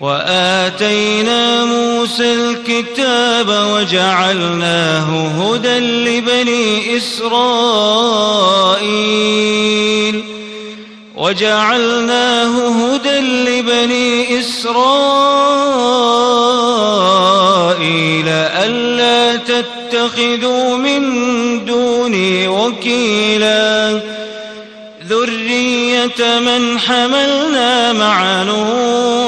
وآتينا موسى الكتاب وجعلناه هدى لبني إسرائيل. وجعلناه هدى لبني إسرائيل ألا تتخذوا من دوني وكيلا. ذرية من حملنا مع نوح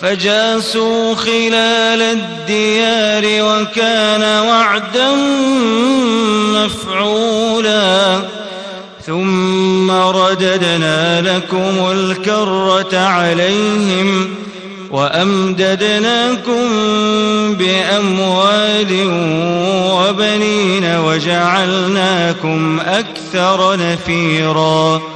فجاسوا خلال الديار وكان وعدا مفعولا. ثم رددنا لكم الكرة عليهم وأمددناكم بأموال وبنين وجعلناكم أكثر نفيرا.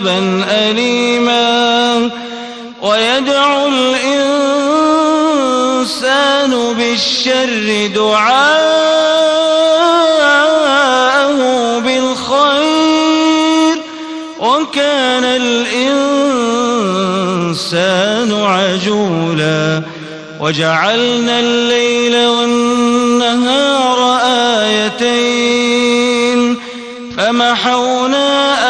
عذابا أليما. ويدعو الإنسان بالشر دعاءه بالخير. وكان الإنسان عجولا. وجعلنا الليل والنهار آيتين. فمحونا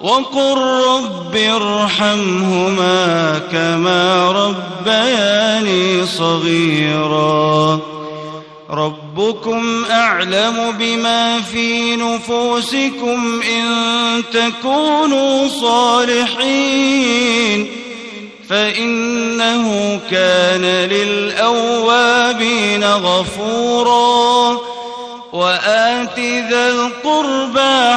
وقل رب ارحمهما كما ربياني صغيرا. ربكم أعلم بما في نفوسكم إن تكونوا صالحين. فإنه كان للأوابين غفورا. وآت ذا القربى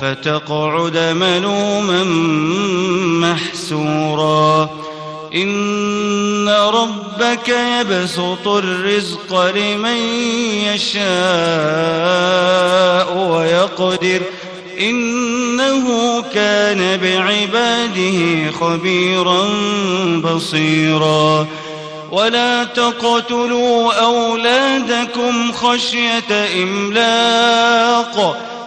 فتقعد ملوما محسورا. إن ربك يبسط الرزق لمن يشاء ويقدر. إنه كان بعباده خبيرا بصيرا. ولا تقتلوا أولادكم خشية إملاق.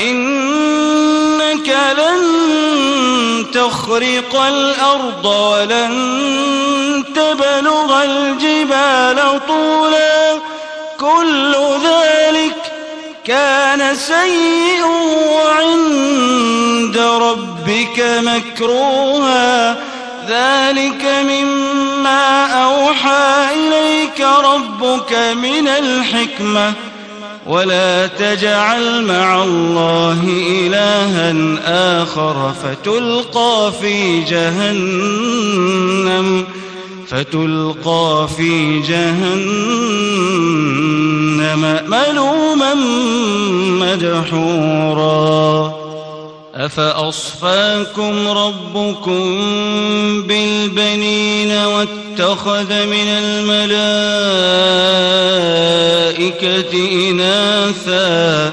إنك لن تخرق الأرض ولن تبلغ الجبال طولا. كل ذلك كان سيء عند ربك مكروها. ذلك مما أوحى إليك ربك من الحكمة. ولا تجعل مع الله إلها آخر فتلقى في جهنم فتلقى في جهنم ملوما مدحورا. أفأصفاكم ربكم بالبنين واتخذ من الملائكة إناثا.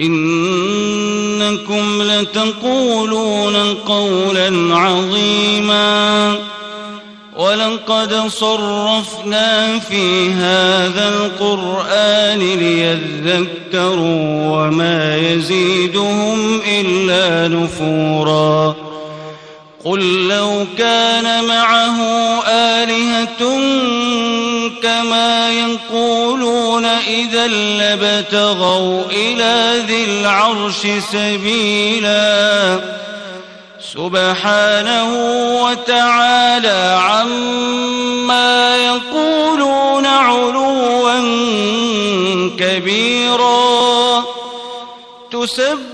إنكم لتقولون قولا عظيما. ولقد صرفنا في هذا القرآن ليذكروا وما يزيدهم إلا نفورا. قل لو كان معه آلهة كما يقولون إذا لبتغوا إلى ذي العرش سبيلاً. سبحانه وتعالى عما يقولون علوا كبيرا. تسبح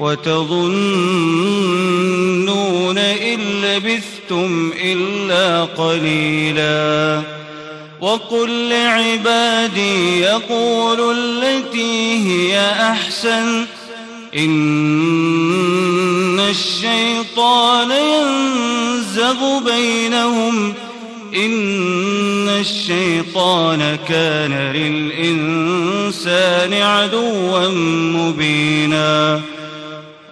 وتظنون إن لبثتم إلا قليلا. وقل لعبادي يقولوا التي هي أحسن. إن الشيطان ينزغ بينهم. إن الشيطان كان للإنسان عدوا مبينا.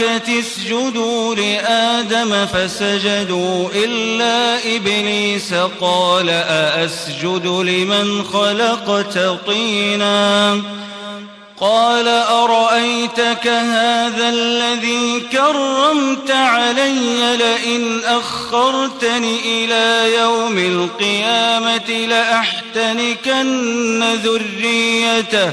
اسجدوا لآدم فسجدوا إلا إبليس قال أأسجد لمن خلقت طيناً قال أرأيتك هذا الذي كرمت علي لئن أخرتني إلى يوم القيامة لأحتنكن ذريته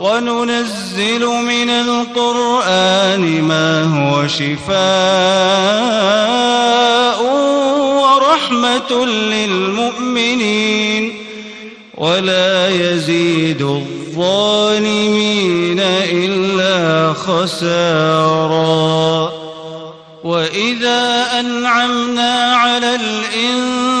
وننزل من القرآن ما هو شفاء ورحمة للمؤمنين ولا يزيد الظالمين إلا خسارا وإذا أنعمنا على الإنسان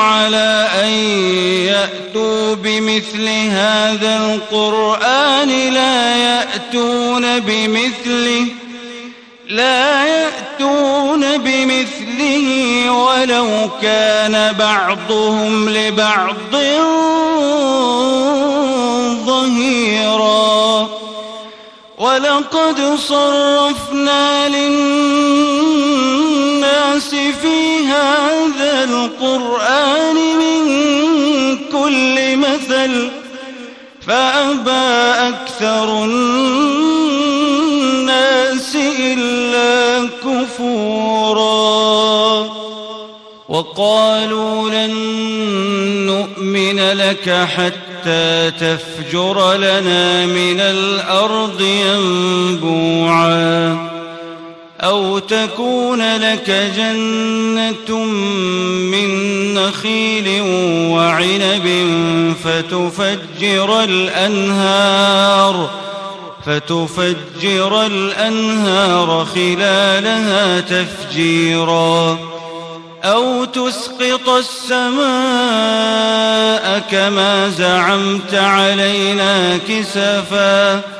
على أن يأتوا بمثل هذا القرآن لا يأتون بمثله لا يأتون بمثله ولو كان بعضهم لبعض ظهيرا. ولقد صرفنا للناس في هذا القرآن من كل مثل فأبى أكثر الناس إلا كفورا وقالوا لن نؤمن لك حتى تفجر لنا من الأرض ينبوعا أو تكون لك جنة من نخيل وعنب فتفجر الأنهار فتفجر الأنهار خلالها تفجيراً. أو تسقط السماء كما زعمت علينا كسفا.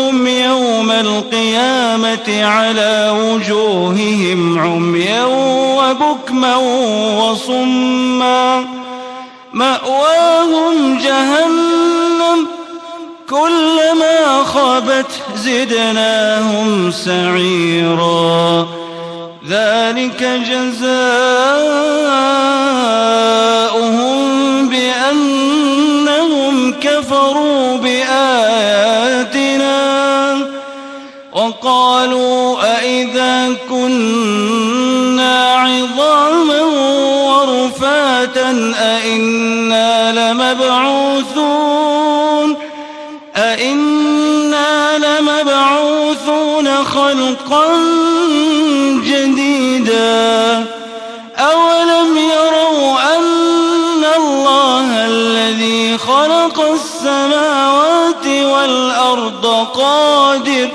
القيامة على وجوههم عميا وبكما وصما. مأواهم جهنم كلما خابت زدناهم سعيرا. ذلك جزاؤهم بأنهم كفروا. لمبعوثون أئنا لمبعوثون خلقا جديدا أولم يروا أن الله الذي خلق السماوات والأرض قادر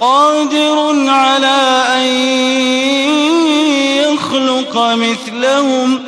قادر على أن يخلق مثلهم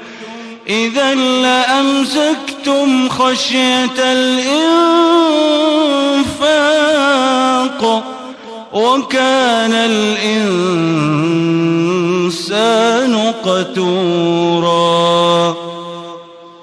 إذا لأمسكتم خشية الإنفاق وكان الإنسان قتورا.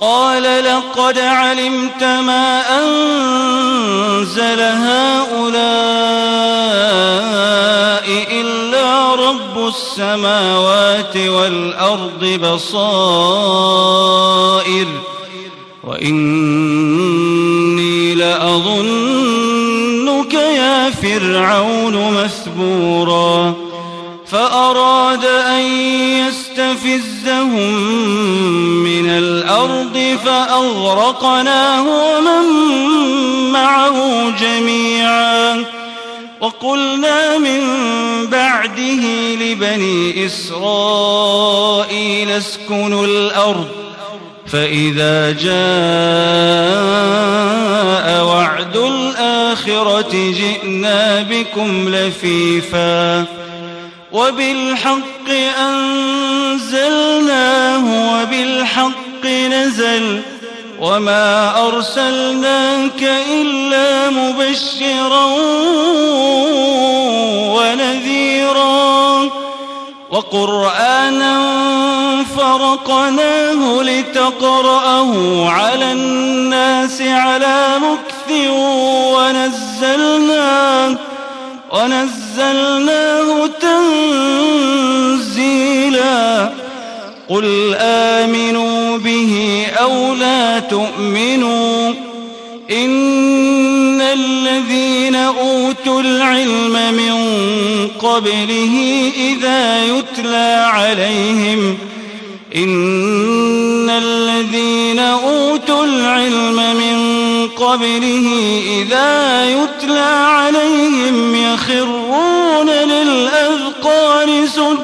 قال لقد علمت ما أنزل هؤلاء إلا رب السماوات والأرض بصائر وإني فأغرقناه ومن معه جميعا. وقلنا من بعده لبني إسرائيل اسكنوا الأرض فإذا جاء وعد الآخرة جئنا بكم لفيفا. وبالحق أنزلناه وبالحق نزل وما أرسلناك إلا مبشرا ونذيرا وقرآنا فرقناه لتقرأه على الناس على مكث ونزلناه ونزلناه تنزيلا قل آمنوا أو لا تؤمنوا إن الذين أوتوا العلم من قبله إذا يتلى عليهم إن الذين أوتوا العلم من قبله إذا يتلى عليهم يخرون للأذقان سجدا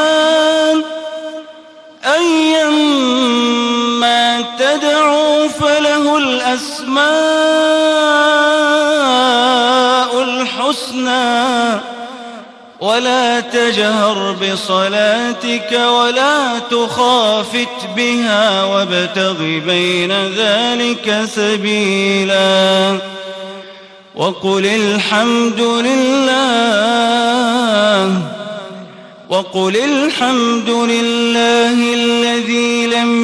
الأسماء الحسنى ولا تجهر بصلاتك ولا تخافت بها وابتغ بين ذلك سبيلا. وقل الحمد لله وقل الحمد لله الذي لم